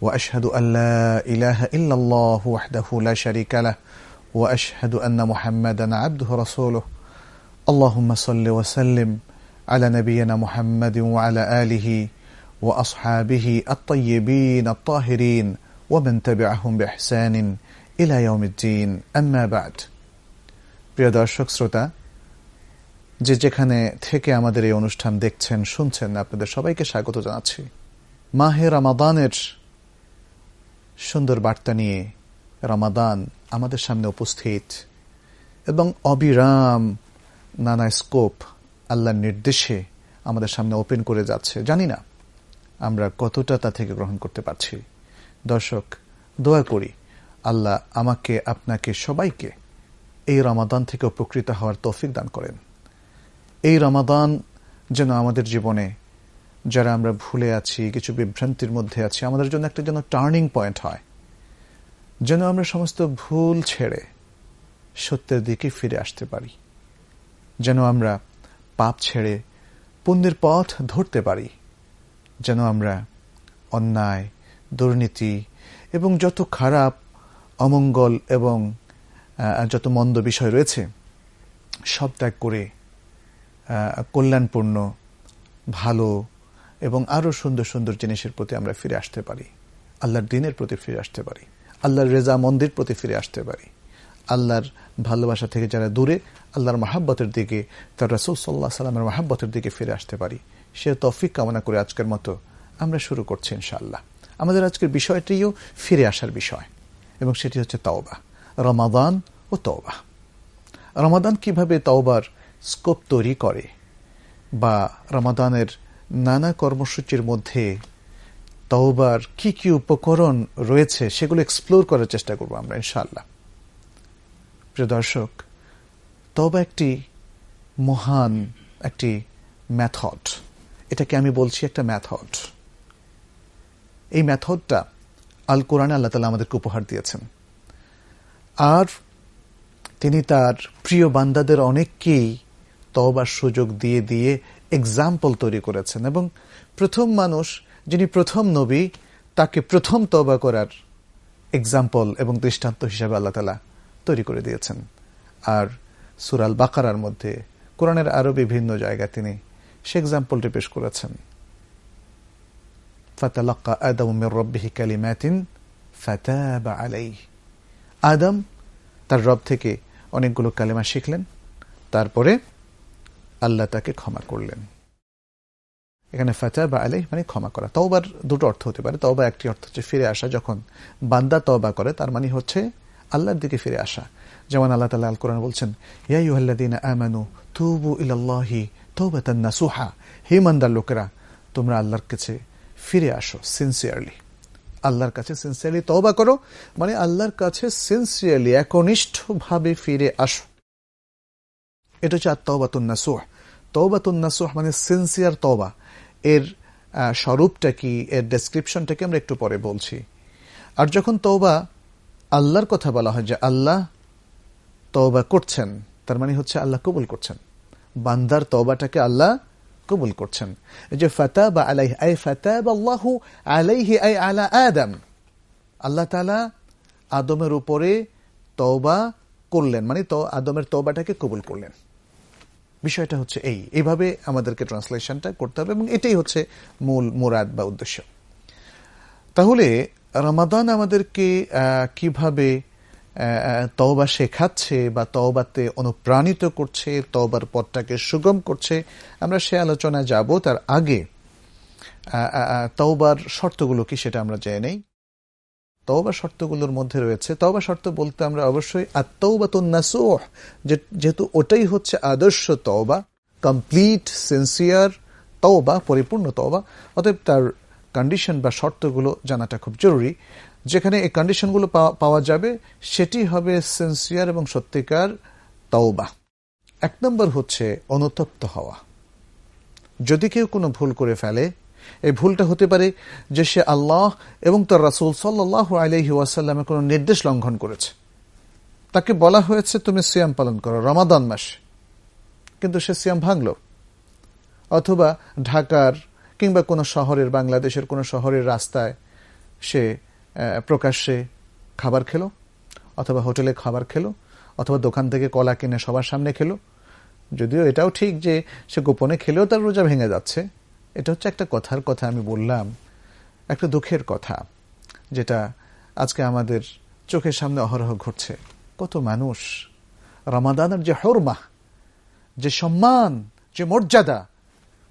وأشهد أن لا إله إلا الله وحده لا شريك له وأشهد أن محمدا عبده رسوله اللهم صل وسلم على نبينا محمد وعلى آله وأصحابه الطيبين الطاهرين ومن تبعهم بإحسان إلى يوم الدين أما بعد প্রিয় দর্শক শ্রোতা যে যেখানে থেকে আমাদের এই অনুষ্ঠান দেখছেন শুনছেন আপনাদের সবাইকে স্বাগত জানাচ্ছি মাহে রামাদানের সুন্দর বার্তা নিয়ে রমাদান আমাদের সামনে উপস্থিত এবং অবিরাম নানা স্কোপ আল্লাহর নির্দেশে আমাদের সামনে ওপেন করে যাচ্ছে। জানি না আমরা কতটা তা থেকে গ্রহণ করতে পারছি। দর্শক, দোয়া করি আল্লাহ আমাকে, আপনাকে, সবাইকে এই রমাদান থেকে উপকৃত হওয়ার তৌফিক দান করেন। এই রমাদান যেন আমাদের জীবনে যারা আমরা ভুলে আছি, কিছু বিভ্রান্তির মধ্যে আছি, আমাদের জন্য একটা যেন টার্নিং পয়েন্ট হয়। যেন আমরা সমস্ত ভুল ছেড়ে সত্যের দিকে ফিরে আসতে পারি। যেন আমরা পাপ ছেড়ে পুণ্যের পথ ধরতে পারি। যেন আমরা অন্যায়, দুর্নীতি এবং যত খারাপ, অমঙ্গল এবং যত মন্দ বিষয় রয়েছে, সব ত্যাগ করে কল্যাণপূর্ণ, ভালো এবং আরও সুন্দর সুন্দর জিনিসের প্রতি আমরা ফিরে আসতে পারি। আল্লাহর দিনের প্রতি ফিরে আসতে পারি। আল্লাহর রেজা মন্দির প্রতি ফিরে আসতে পারি। আল্লাহর ভালোবাসা থেকে যারা দূরে, আল্লাহর মাহাব্বতের দিকে, তার রাসুল সাল্লাহ সাল্লামের মাহাব্বতের দিকে ফিরে আসতে পারি। সে তফিক কামনা করে আজকের মতো আমরা শুরু করছি ইনশাআল্লাহ। আমাদের আজকের বিষয়টিও ফিরে আসার বিষয়, এবং সেটি হচ্ছে তওবা, রমাদান ও তওবা। রমাদান কীভাবে তওবার স্কোপ তৈরি করে, বা রমাদানের নানা কর্মসূচির মধ্যে তওবার কি কি উপকরণ রয়েছে সেগুলো এক্সপ্লোর করার চেষ্টা করব আমরা, ইনশাআল্লাহ। প্রিয় দর্শক তবা একটি মহান একটি ম্যাথড এটাকে আমি বলছি একটা ম্যাথড এই ম্যাথডটা আল কোরআনে আল্লাহ তালা আমাদেরকে উপহার দিয়েছেন। আর তিনি তার প্রিয় বান্দাদের অনেককেই তবার সুযোগ দিয়ে দিয়ে এক্সাম্পল তৈরি করেছেন এবং প্রথম মানুষ যিনি প্রথম নবী, তাকে প্রথম তবা করার এক্সাম্পল এবং দৃষ্টান্ত হিসাবে আল্লাহ তালা তৈরি করে দিয়েছেন। আর সুরাল বাকারার মধ্যে কোরআনের আরও বিভিন্ন জায়গায় তিনি সে এক্সাম্পলটি পেশ করেছেন। ফাতালাক্কা আদম মির রব্বিহি কালিমাতিন ফাতাবা আলাইহ। আদম তার রব থেকে অনেকগুলো কালেমা শিখলেন। তারপরে আল্লাহ তাকে ক্ষমা করলেন। এখানে ফাতা বা আলাই মানে ক্ষমা করা। তওবার দুটো অর্থ হতে পারে। তওবা একটি অর্থ হচ্ছে ফিরে আসা। যখন বান্দা তওবা করে, তার মানে হচ্ছে আল্লাহর দিকে ফিরে আসা। যেমন আল্লাহ তালা আল কোরআন বলছেন ইয়াইহাল্লাদিন আমানু তুবু ইলাল্লাহি তৌবাতান নাসুহা। হে মান্দার লোকেরা, তোমরা আল্লাহর কাছে ফিরে আসো সিনসিয়ারলি আল্লাহর কাছে সিনসিয়ারলি তওবা করো। মানে আল্লাহর কাছে সিনসিয়ারলি একনিষ্ঠভাবে ফিরে আসো। এটা হচ্ছে আত্মাবাতুন নাসুহ। তওবাতুন নাসুহ মানে সিনসিয়ার তওবা। এর স্বরূপটা কি, এর ডেসক্রিপশনটা কি আমরা একটু পরে বলছি। আর যখন তওবা আল্লাহর কথা বলা হয় যে আল্লাহ তওবা করছেন, তার মানে হচ্ছে আল্লাহ কবুল করছেন। বান্দার তওবাটাকে আল্লাহ কবুল করছেন। যে ফাতা বা আলাইহি, আই ফাতা আল্লাহু আলাইহি, আই আলা আদম। আল্লাহ তাআলা আদমের উপরে তওবা করলেন মানে তো, আদমের তওবাটাকে কবুল করলেন। বিষয়টা হচ্ছে এই। এইভাবে আমাদেরকে ট্রান্সলেশনটা করতে হবে এবং এটাই হচ্ছে মূল মুরাদ বা উদ্দেশ্য। তাহলে রমাদান আমাদেরকে কীভাবে তওবা শেখাচ্ছে বা তওবাতে অনুপ্রাণিত করছে, তওবার পথটাকে সুগম করছে, আমরা সে আলোচনায় যাব। তার আগে তওবার শর্তগুলো কি সেটা আমরা জেনে নেই। তওবা শর্তগুলোর মধ্যে রয়েছে। তওবা শর্ত বলতে আমরা অবশ্যই আত্মবাতুন নাসুহ যেহেতু ওটাই হচ্ছে আদর্শ তওবা কমপ্লিট সিনসিয়ার তওবা, পরিপূর্ণ তওবা। অতএব তার কন্ডিশন বা শর্তগুলো জানাটা খুব জরুরি। যেখানে এই কন্ডিশনগুলো পাওয়া যাবে, সেটি হবে সিনসিয়ার এবং সত্যিকার তওবা। এক নম্বর হচ্ছে অনুতপ্ত হওয়া। যদি কেউ কোনো ভুল করে ফেলে এই ভুলটা হতে পারে যে সে আল্লাহ এবং তার রাসুল সাল্লাহ আলহি ওয়াসাল্লামের কোনো নির্দেশ লঙ্ঘন করেছে। তাকে বলা হয়েছে, তুমি সিয়াম পালন করো, রমাদান মাসে। কিন্তু সে সিয়াম ভাঙল। অথবা ঢাকার কিংবা কোনো শহরের, বাংলাদেশের কোনো শহরের রাস্তায় সে প্রকাশ্যে খাবার খেলো, অথবা হোটেলে খাবার খেলো, অথবা দোকান থেকে কলা কিনে সবার সামনে খেলো। যদিও এটাও ঠিক যে সে গোপনে খেলেও তার রোজা ভেঙে যাচ্ছে। এটা হচ্ছে একটা কথার কথা আমি বললাম, একটা দুঃখের কথা, যেটা আজকে আমাদের চোখের সামনে অহরহ ঘটছে। কত মানুষ, রমাদানের যে হরমা, যে সম্মান, যে মর্যাদা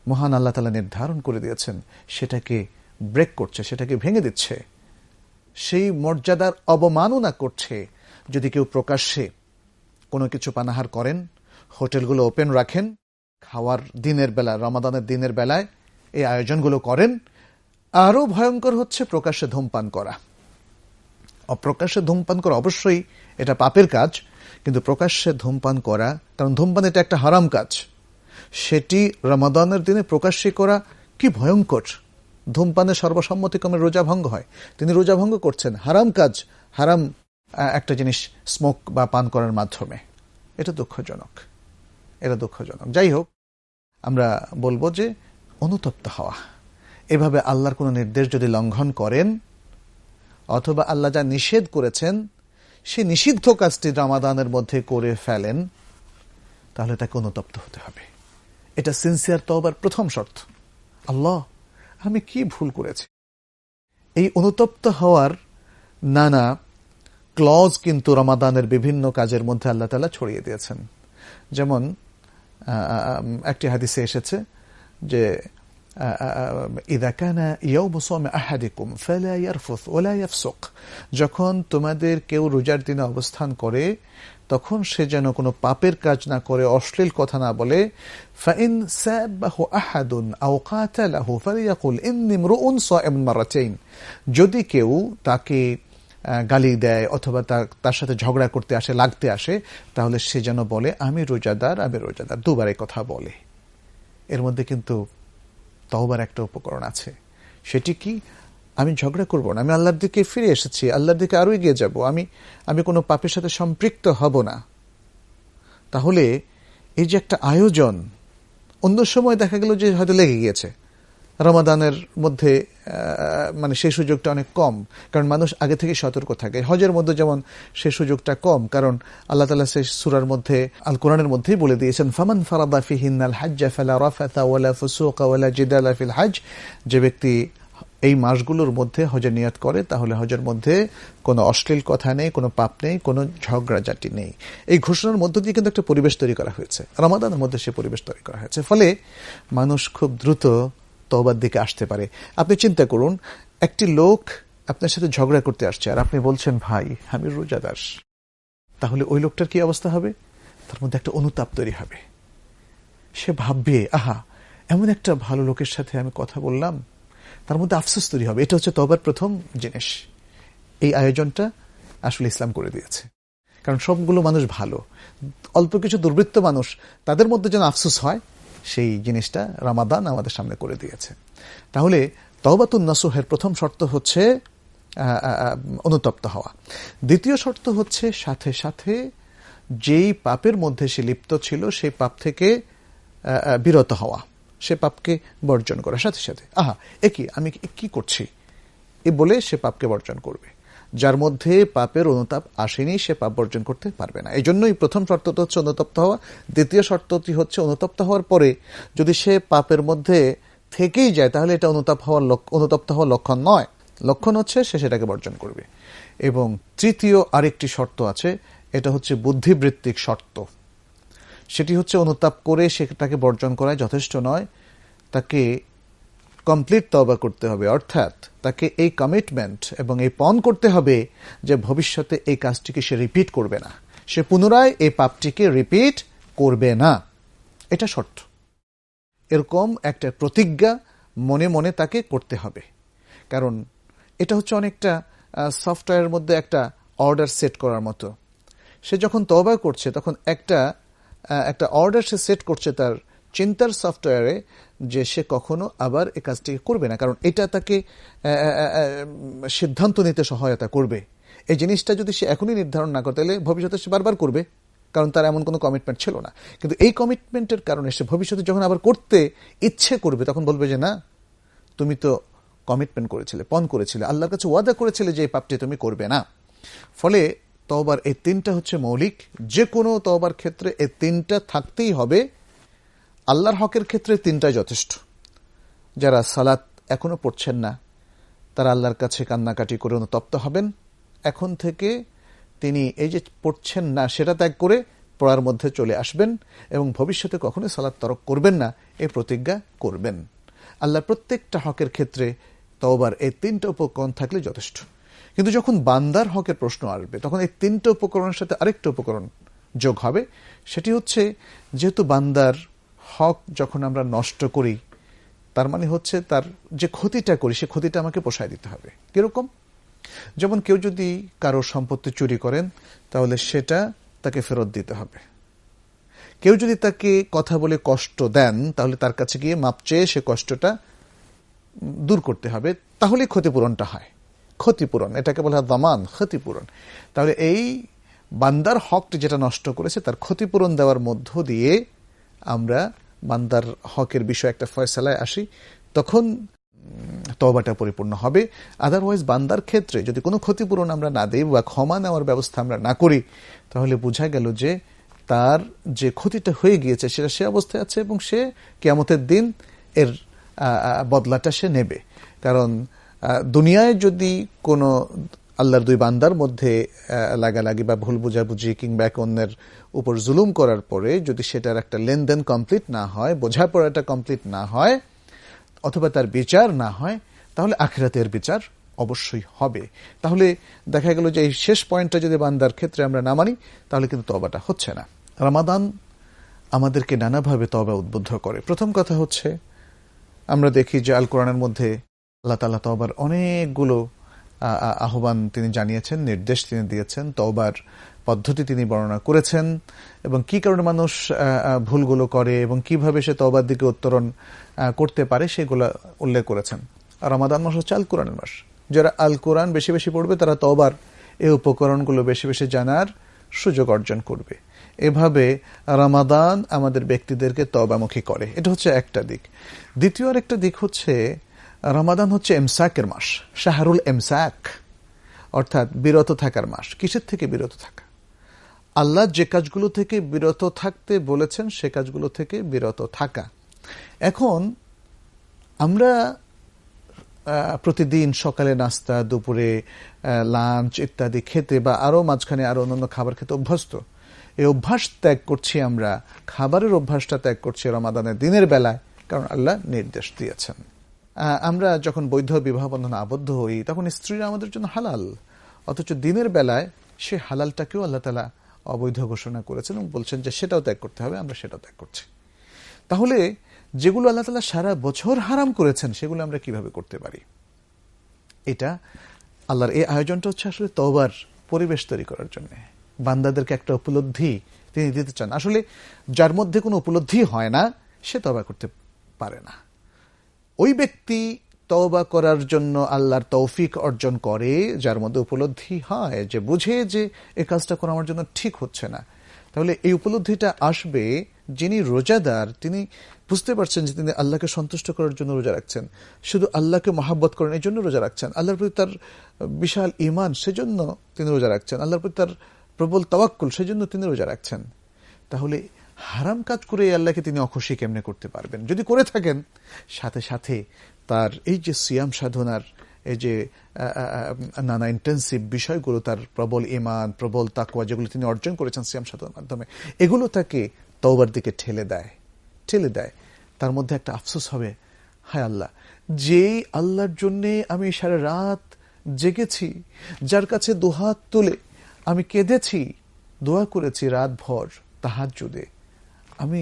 মহান আল্লাহ তালা নির্ধারণ করে দিয়েছেন, সেটাকে ব্রেক করছে, সেটাকে ভেঙে দিচ্ছে। সেই মর্যাদার অবমাননা করছে। যদি কেউ প্রকাশ্যে কোনো কিছু পানাহার করেন, হোটেলগুলো ওপেন রাখেন, খাওয়ার দিনের বেলা, রমাদানের দিনের বেলায় এই আয়োজনগুলো করেন, আরও ভয়ঙ্কর হচ্ছে প্রকাশ্যে ধূমপান করা। অপ্রকাশ্যে ধূমপান করা অবশ্যই এটা পাপের কাজ, কিন্তু প্রকাশ্যে ধূমপান করা, কারণ ধূমপান এটা একটা হারাম কাজ। সেটি রমাদানের দিনে প্রকাশ্যে করা কি ভয়ঙ্কর। ধূমপানের সর্বসম্মতিক্রমে রোজা ভঙ্গ হয়। তিনি রোজা ভঙ্গ করছেন। হারাম কাজ, হারাম একটা জিনিস স্মোক বা পান করার মাধ্যমে। এটা দুঃখজনক। এটা দুঃখজনক। যাই হোক, আমরা বলব যে অনুতপ্ত হওয়া। এভাবে আল্লাহর কোনো নির্দেশ যদি লঙ্ঘন করেন, অথবা আল্লাহ যা নিষেধ করেছেন সে নিষিদ্ধ কাজটি রামাদানের মধ্যে করে ফেলেন, তাহলে তাকে অনুতপ্ত হতে হবে। এটা সিনসিয়ার তবার প্রথম শর্ত। আল্লাহ, আমি কি ভুল করেছি? এই অনুতপ্ত হওয়ার নানা ক্লজ কিন্তু রমাদানের বিভিন্ন কাজের মধ্যে আল্লাহ তালা ছড়িয়ে দিয়েছেন। যেমন একটি হাদিসে এসেছে যে যখন তোমাদের কেউ রোজার দিনে অবস্থান করে, তখন সে যেন কোনো পাপের কাজ না করে, অশ্লীল কথা না বলে যদি কেউ তাকে গালি দেয় অথবা তার সাথে ঝগড়া করতে আসে, লাগতে আসে, তাহলে সে যেন বলে, আমি রোজাদার আমি রোজাদার। দুবারে কথা বলে। এর মধ্যে কিন্তু তহবার একটা উপকরণ আছে। সেটি কি? আমি ঝগড়া করব না। আমি আল্লাহর দিকে ফিরে এসেছি। আল্লাহর দিকে আরও এগিয়ে যাব। আমি আমি কোনো পাপের সাথে সম্পৃক্ত হব না। তাহলে এই যে একটা আয়োজন, অন্য সময় দেখা গেল যে হয়তো লেগে গিয়েছে। রমাদানের মধ্যে মানে সেই সুযোগটা অনেক কম। কারণ মানুষ আগে থেকে সতর্ক থাকে। হজের মধ্যে যেমন সেই সুযোগটা কম, কারণ আল্লাহ তালা সে সুরার মধ্যে, আল কোরআনের মধ্যেই বলে দিয়েছেন, ফামান ফারাদা ফিহিনাল হাজ্জা ফালা রাফাতা ওয়ালা ফুসুকা ওয়ালা জিদালা হাজ যে ব্যক্তি এই মাসগুলোর মধ্যে হজের নিয়াত করে, তাহলে হজের মধ্যে কোনো অশ্লীল কথা নেই, কোনো পাপ নেই, কোনো ঝগড়াঝাটি নেই। এই ঘোষণার মধ্য দিয়ে কিন্তু একটা পরিবেশ তৈরি করা হয়েছে। রমাদানের মধ্যে সে পরিবেশ তৈরি করা হয়েছে। ফলে মানুষ খুব দ্রুত তহবার দিকে আসতে পারে। আপনি চিন্তা করুন, একটি লোক আপনার সাথে ঝগড়া করতে আসছে আর আপনি বলছেন, ভাই, আমি রোজাদাস তাহলে ওই লোকটার কি অবস্থা হবে? তার মধ্যে একটা অনুতাপ তৈরি হবে। সে ভাববে, আহা, এমন একটা ভালো লোকের সাথে আমি কথা বললাম। তার মধ্যে আফসোস তৈরি হবে। এটা হচ্ছে তবার প্রথম জিনিস। এই আয়োজনটা আসলে ইসলাম করে দিয়েছে। কারণ সবগুলো মানুষ ভালো। অল্প কিছু দুর্বৃত্ত মানুষ, তাদের মধ্যে যেন আফসোস হয় সেই জিনিসটা রামাদান আমাদের সামনে করে দিয়েছে। তাহলে তহবাতুল নাসুহের প্রথম শর্ত হচ্ছে অনুতপ্ত হওয়া। দ্বিতীয় শর্ত হচ্ছে সাথে সাথে যেই পাপের মধ্যে সে লিপ্ত ছিল সেই পাপ থেকে বিরত হওয়া। সে পাপকে বর্জন করা। সাথে সাথে, আহা একই আমি কি করছি? এ বলে সে পাপকে বর্জন করবে। যার মধ্যে পাপের অনুতাপ আসেনি, সে পাপ বর্জন করতে পারবে না। এই জন্যই প্রথম শর্তটা হচ্ছে অনুতপ্ত হওয়া। দ্বিতীয় শর্তটি হচ্ছে অনুতপ্ত হওয়ার পরে যদি সে পাপের মধ্যে থেকেই যায়, তাহলে এটা অনুতাপ হওয়ার অনুতপ্ত হওয়ার লক্ষণ নয়। লক্ষণ হচ্ছে সে সেটাকে বর্জন করবে। এবং তৃতীয় আরেকটি শর্ত আছে, এটা হচ্ছে বুদ্ধিবৃত্তিক শর্ত। সেটি হচ্ছে অনুতাপ করে সেটাকে বর্জন করায় যথেষ্ট নয়। তাকে কমপ্লিট তবা করতে হবে, অর্থাৎ তাকে এই কমিটমেন্ট এবং এই পণ করতে হবে যে ভবিষ্যতে এই কাজটিকে সে রিপিট করবে না। সে পুনরায় এই পাপটিকে রিপিট করবে না। এটা শর্ত। এরকম একটা প্রতিজ্ঞা মনে মনে তাকে করতে হবে। কারণ এটা হচ্ছে অনেকটা সফটওয়্যারের মধ্যে একটা অর্ডার সেট করার মতো। সে যখন তবা করছে, তখন একটা একটা অর্ডার সে সেট করছে তার চিন্তার সফটওয়্যারে যে সে কখনো আবার এই কাজটি করবে না, কারণ এটা তাকে সিদ্ধান্ত নিতে সহায়তা করবে। এই জিনিসটা যদি সে এখনই নির্ধারণ না করে, তাহলে ভবিষ্যতে সে বারবার করবে, কারণ তার এমন কোনো কমিটমেন্ট ছিল না। কিন্তু এই কমিটমেন্টের কারণে সে ভবিষ্যতে যখন আবার করতে ইচ্ছে করবে, তখন বলবে যে, না, তুমি তো কমিটমেন্ট করেছিলে, পণ করেছিলে, আল্লাহর কাছে ওয়াদা করেছিলে যে এই পাপটি তুমি করবে না। ফলে তবার এই তিনটা হচ্ছে মৌলিক। যে কোনো তবার ক্ষেত্রে এই তিনটা থাকতেই হবে। আল্লাহর হকের ক্ষেত্রে তিনটাই যথেষ্ট। যারা সালাত এখনও পড়ছেন না, তারা আল্লাহর কাছে কান্নাকাটি করে অনুতপ্ত হবেন। এখন থেকে তিনি এই যে পড়ছেন না, সেটা ত্যাগ করে পড়ার মধ্যে চলে আসবেন এবং ভবিষ্যতে কখনোই সালাদ তরক করবেন না এই প্রতিজ্ঞা করবেন। আল্লাহর প্রত্যেকটা হকের ক্ষেত্রে তওবার এই তিনটা উপকরণ থাকলে যথেষ্ট। কিন্তু যখন বান্দার হকের প্রশ্ন আসবে, তখন এই তিনটা উপকরণের সাথে আরেকটা উপকরণ যোগ হবে। সেটি হচ্ছে, যেহেতু বান্দার হক যখন আমরা নষ্ট করি, তার মানে হচ্ছে তার যে ক্ষতিটা করি, সে ক্ষতিটা আমাকে পোষায় দিতে হবে। কীরকম? যেমন কেউ যদি কারোর সম্পত্তি চুরি করেন, তাহলে সেটা তাকে ফেরত দিতে হবে। কেউ যদি তাকে কথা বলে কষ্ট দেন, তাহলে তার কাছে গিয়ে মাপ চেয়ে সে কষ্টটা দূর করতে হবে তাহলে ক্ষতিপূরণটা হয়। ক্ষতিপূরণ, এটাকে বলা হয় দমান, ক্ষতিপূরণ। তাহলে এই বান্দার হকটি যেটা নষ্ট করেছে, তার ক্ষতিপূরণ দেওয়ার মধ্য দিয়ে আমরা বান্দার হকের বিষয়ে একটা ফয়সালায় আসি, তখন তবাটা পরিপূর্ণ হবে। আদারওয়াইজ বান্দার ক্ষেত্রে যদি কোনো ক্ষতিপূরণ আমরা না দিই বা ক্ষমা নেওয়ার ব্যবস্থা আমরা না করি, তাহলে বোঝা গেল যে তার যে ক্ষতিটা হয়ে গিয়েছে, সেটা সে অবস্থায় আছে এবং সে কেমতের দিন এর বদলাটা সে নেবে। কারণ দুনিয়ায় যদি কোনো আল্লাহর দুই বান্দার মধ্যে লাগালাগি বা ভুল বুঝাবুঝি কিংবা এক অন্যের উপর জুলুম করার পরে যদি সেটার একটা লেনদেন কমপ্লিট না হয়, বোঝাপড়াটা কমপ্লিট না হয়, অথবা তার বিচার না হয়, তাহলে আখিরাতের বিচার অবশ্যই হবে। তাহলে দেখা গেল যে এই শেষ পয়েন্টটা যদি বান্দার ক্ষেত্রে আমরা না মানি, তাহলে কিন্তু তবাটা হচ্ছে না। রামাদান আমাদেরকে নানাভাবে তবা উদ্বুদ্ধ করে। প্রথম কথা হচ্ছে, আমরা দেখি যে আল কোরআনের মধ্যে আল্লাহ তালা তবার অনেকগুলো আহ্বান তিনি জানিয়েছেন, নির্দেশ তিনি দিয়েছেন তবার পদ্ধতি তিনি বর্ণনা করেছেন এবং কি কারণে মানুষ ভুলগুলো করে এবং কীভাবে সে তবার দিকে উত্তরণ করতে পারে সেগুলো উল্লেখ করেছেন। রমাদান মাস হচ্ছে আল কোরআনের মাস। যারা আল কোরআন বেশি বেশি পড়বে, তারা তবার এই উপকরণগুলো বেশি বেশি জানার সুযোগ অর্জন করবে। এভাবে রামাদান আমাদের ব্যক্তিদেরকে তবামুখী করে। এটা হচ্ছে একটা দিক। দ্বিতীয় আরেকটা দিক হচ্ছে রমাদান হচ্ছে এমসাকের মাস, শাহরুল এমসাক, অর্থাৎ বিরত থাকার মাস। কিসের থেকে বিরত থাকা? আল্লাহ যে কাজগুলো থেকে বিরত থাকতে বলেছেন, সে কাজগুলো থেকে বিরত থাকা। এখন আমরা প্রতিদিন সকালে নাস্তা, দুপুরে লাঞ্চ ইত্যাদি খেতে বা আরও মাঝখানে আরও অন্যান্য খাবার খেতে অভ্যস্ত। এই অভ্যাস ত্যাগ করছি আমরা, খাবারের অভ্যাসটা ত্যাগ করছি রমাদানের দিনের বেলায়, কারণ আল্লাহ নির্দেশ দিয়েছেন। আমরা যখন বৈধ বিবাহ বন্ধনে আবদ্ধ হই, তখন স্ত্রীরা আমাদের জন্য হালাল। অথচ দিনের বেলায় সে হালালটাকেও আল্লাহ তালা অবৈধ ঘোষণা করেছেন এবং বলছেন যে সেটাও ত্যাগ করতে হবে, আমরা সেটাও ত্যাগ করছি। তাহলে যেগুলো আল্লাহ তালা সারা বছর হারাম করেছেন, সেগুলো আমরা কীভাবে করতে পারি? এটা আল্লাহর এই আয়োজনটা হচ্ছে আসলে তবার পরিবেশ তৈরি করার জন্য। বান্দাদেরকে একটা উপলব্ধি তিনি দিতে চান। আসলে যার মধ্যে কোনো উপলব্ধি হয় না, সে তবা করতে পারে না। ওই ব্যক্তি তওবা করার জন্য আল্লাহর তৌফিক অর্জন করে, যার মধ্যে উপলব্ধি হয়, যে বুঝে যে এই কাজটা করা আমার জন্য ঠিক হচ্ছে না। তাহলে এই উপলব্ধিটা আসবে যিনি রোজাদার, তিনি বুঝতে পারছেন যে তিনি আল্লাহকে সন্তুষ্ট করার জন্য রোজা রাখছেন। শুধু আল্লাহকে মহাব্বত করেন, এই জন্য রোজা রাখছেন। আল্লাহর প্রতি তার বিশাল ইমান সেজন্য তিনি রোজা রাখছেন। আল্লাহর প্রতি তার প্রবল তওয়াক্কুল, সেজন্য তিনি রোজা রাখছেন। তাহলে হারাম কাজ করে আল্লাহকে তিনি অখুশি কেমনে করতে পারবেন? যদি করে থাকেন, সাথে সাথে তার এই যে সিয়াম সাধনার, এই যে নানা ইন্টেন্সিভ বিষয়গুলো, তার প্রবল ইমান প্রবল তাকুয়া যেগুলো তিনি অর্জন করেছেন সিয়াম সাধনার মাধ্যমে, এগুলো তাকে তওবার দিকে ঠেলে দেয় ঠেলে দেয়। তার মধ্যে একটা আফসোস হবে, হায় আল্লাহ, যেই আল্লাহর জন্যে আমি সারা রাত জেগেছি, যার কাছে দুহাত তুলে আমি কেঁদেছি, দোয়া করেছি রাত ভর তাহার যুদে আমি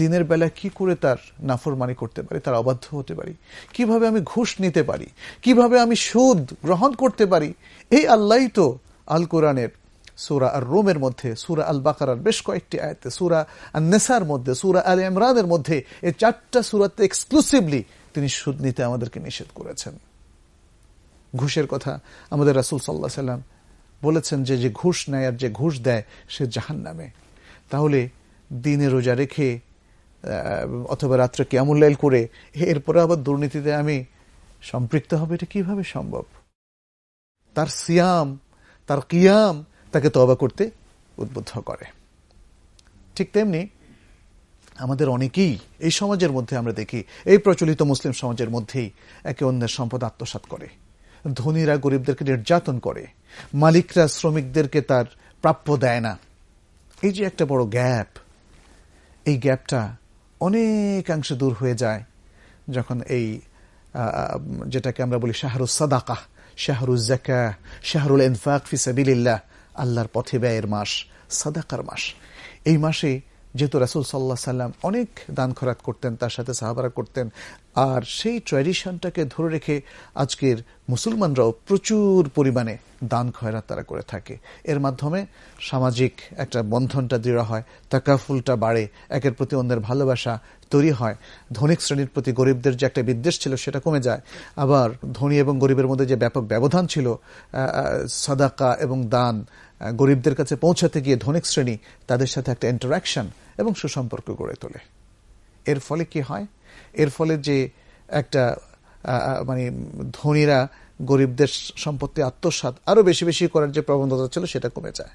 দিনের বেলা কি করে তার নাফরমানি করতে পারি, তার অবাধ্য হতে পারি? কীভাবে আমি ঘুষ নিতে পারি? কীভাবে আমি সুদ গ্রহণ করতে পারি? এই আল্লাহ তো আল কোরআনের সুরা আর রোমের মধ্যে, সুরা আল বাকারার বেশ কয়েকটি আয়তে, সুরা আর নেসার মধ্যে, সুরা আল ইমরানের মধ্যে এই চারটা সুরাতে এক্সক্লুসিভলি তিনি সুদ নিতে আমাদেরকে নিষেধ করেছেন। ঘুষের কথা আমাদের রাসুল সাল্লাহ সাল্লাম বলেছেন যে যে ঘুষ নেয় আর যে ঘুষ দেয় সে জাহান নামে তাহলে দিনে রোজা রেখে অথবা রাত্রে কেমুল্লাইল করে, এরপরে আবার দুর্নীতিতে আমি সম্পৃক্ত হবে, এটা কীভাবে সম্ভব? তার সিয়াম, তার কিয়াম তাকে তবা করতে উদ্বুদ্ধ করে। ঠিক তেমনি আমাদের অনেকেই এই সমাজের মধ্যে আমরা দেখি, এই প্রচলিত মুসলিম সমাজের মধ্যেই একে অন্যের সম্পদ আত্মসাত করে, ধনীরা গরিবদেরকে নির্যাতন করে, মালিকরা শ্রমিকদেরকে তার প্রাপ্য দেয় না। এই যে একটা বড় গ্যাপ এই গ্যাপটা অনেকাংশে দূর হয়ে যায় যখন এই যেটাকে আমরা বলি শাহরুজ সাদাকাহ শাহরুজ জাকা শাহরুল ইনফাক ফিসাবিল্লাহ আল্লাহর পথে ব্যয়ের মাস, সাদাকার মাস। এই মাসে যেহেতু রাসুল সাল্লাহ সাল্লাম অনেক দান খরাত করতেন, তার সাথে সাহাবারা করতেন, আর সেই ট্র্যাডিশনটাকে ধরে রেখে আজকের মুসলমানরাও প্রচুর পরিমাণে দান খয়রাত তারা করে থাকে। এর মাধ্যমে সামাজিক একটা বন্ধনটা দৃঢ় হয়, তাকাফুলটা বাড়ে, একের প্রতি অন্যের ভালোবাসা তৈরি হয়। ধনিক শ্রেণির প্রতি গরিবদের যে একটা বিদ্বেষ ছিল, সেটা কমে যায়। আবার ধনী এবং গরিবের মধ্যে যে ব্যাপক ব্যবধান ছিল সাদাকা এবং দান গরিবদের কাছে পৌঁছাতে গিয়ে ধনিক শ্রেণি তাদের সাথে একটা ইন্টারাকশন এবং সুসম্পর্ক গড়ে তোলে। এর ফলে কি হয়? এর ফলে যে একটা মানে ধনীরা গরিবদের সম্পত্তি আত্মসাত আরও বেশি বেশি করার যে প্রবণতা ছিল, সেটা কমে যায়।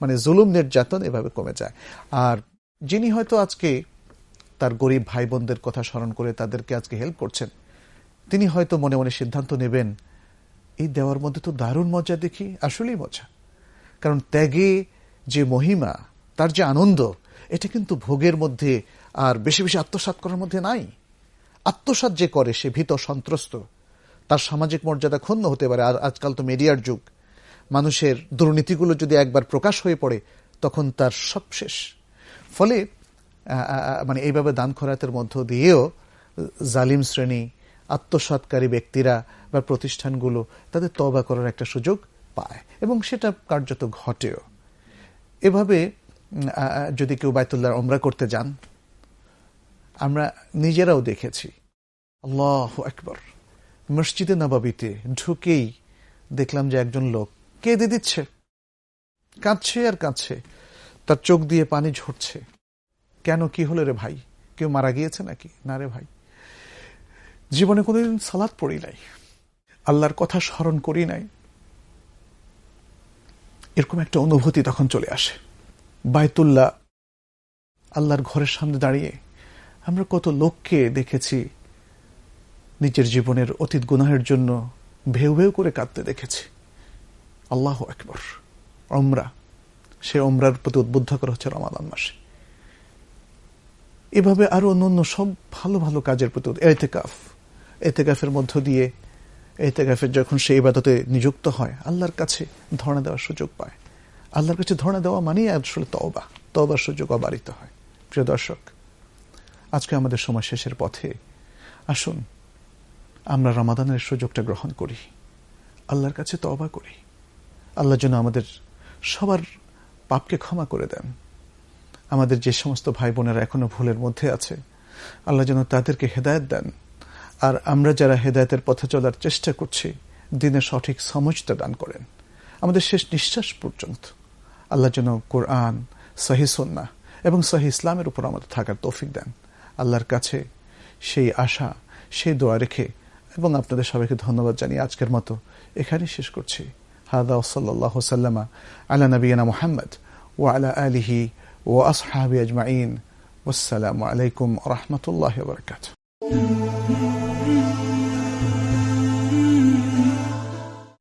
মানে জুলুম নির্যাতন এভাবে কমে যায়। আর যিনি হয়তো আজকে তার গরিব ভাই বোনদের কথা স্মরণ করে তাদেরকে আজকে হেল্প করছেন। তিনি হয়তো মনে মনে সিদ্ধান্ত নেবেন, এই দেওয়ার মধ্যে তো দারুণ মজা দেখি, আসলেই মজা। কারণ ত্যাগে যে মহিমা, তার যে আনন্দ, এটা কিন্তু ভোগের মধ্যে আর বেশি বেশি আত্মসাত করার মধ্যে নাই। আত্মসাত যে করে, সে ভীত সন্ত্রস্ত তার সামাজিক মর্যাদা ক্ষুণ্ণ হতে পারে, আর আজকাল তো মিডিয়ার যুগ। মানুষের দুর্নীতিগুলো যদি একবার প্রকাশ হয়ে পড়ে, তখন তার সব শেষ ফলে মানে এইভাবে দান খরাতের মধ্য দিয়েও জালিম শ্রেণি আত্মসাতকারী ব্যক্তিরা বা প্রতিষ্ঠানগুলো তাদের তবা করার একটা সুযোগ পায়। এবং সেটা কার্যত ঘটেও। এভাবে যদি কেউ বায়তুল্লাহ ওমরা করতে যান, আমরা নিজেরাও দেখেছি। আল্লাহ একবার মসজিদে নবাবিতে ঢুকেই দেখলাম যে একজন লোক কেঁদে দিচ্ছে। কাঁদছে আর কাঁদছে। তার চোখ দিয়ে পানি ঝরছে। কেন কি হলো রে ভাই? কেউ মারা গিয়েছে নাকি? না রে ভাই। জীবনে কোনোদিন সালাদ পড়ি নাই। আল্লাহর কথা স্মরণ করি নাই। এরকম একটা অনুভূতি তখন চলে আসে। বায়তুল্লাহ আল্লাহর ঘরের সামনে দাঁড়িয়ে আমরা কত লোককে দেখেছি, নিজের জীবনের অতীত গুনাহের জন্য ভেউ ভেউ করে কাঁদতে দেখেছি। আল্লাহ একবার অমরা সে অমরার প্রতি উদ্বুদ্ধ করা হচ্ছে রমাদান মাসে। এভাবে আরও অন্য সব ভালো ভালো কাজের প্রতি এতেকাফ। এতেকাফের মধ্য দিয়ে, এতেকাফের যখন সে ইবাদতে নিযুক্ত হয়, আল্লাহর কাছে ধর্ণা দেওয়ার সুযোগ পায়। আল্লাহর কাছে ধর্ণা দেওয়া মানেই আসলে তওবা। তবার সুযোগ অবারিত হয়। প্রিয় দর্শক, আজকে আমাদের সময় শেষের পথে আসুন, আমরা রমাদানের সুযোগটা গ্রহণ করি। আল্লাহর কাছে তবা করি। আল্লাহ যেন আমাদের সবার পাপকে ক্ষমা করে দেন। আমাদের যে সমস্ত ভাই বোনেরা এখনও ভুলের মধ্যে আছে, আল্লাহ যেন তাদেরকে হেদায়ত দেন। আর আমরা যারা হেদায়তের পথে চলার চেষ্টা করছি দিনের সঠিক সমজটা দান করেন। আমাদের শেষ নিঃশ্বাস পর্যন্ত আল্লাহ যেন কোরআন, সহি সন্না এবং সহি ইসলামের উপর আমাদের থাকার তৌফিক দেন। আল্লাহর কাছে সেই আশা, সেই দোয়া রেখে এবং আপনাদের সবাইকে ধন্যবাদ জানিয়ে আজকের মতো এখানেই শেষ করছি। হাদা ওসল্লাহ সাল্লামা আল্লাহ নবীনা মোহাম্মদ ও আলা আলিহি وأصحابي أجمعين والسلام عليكم ورحمة الله وبركاته.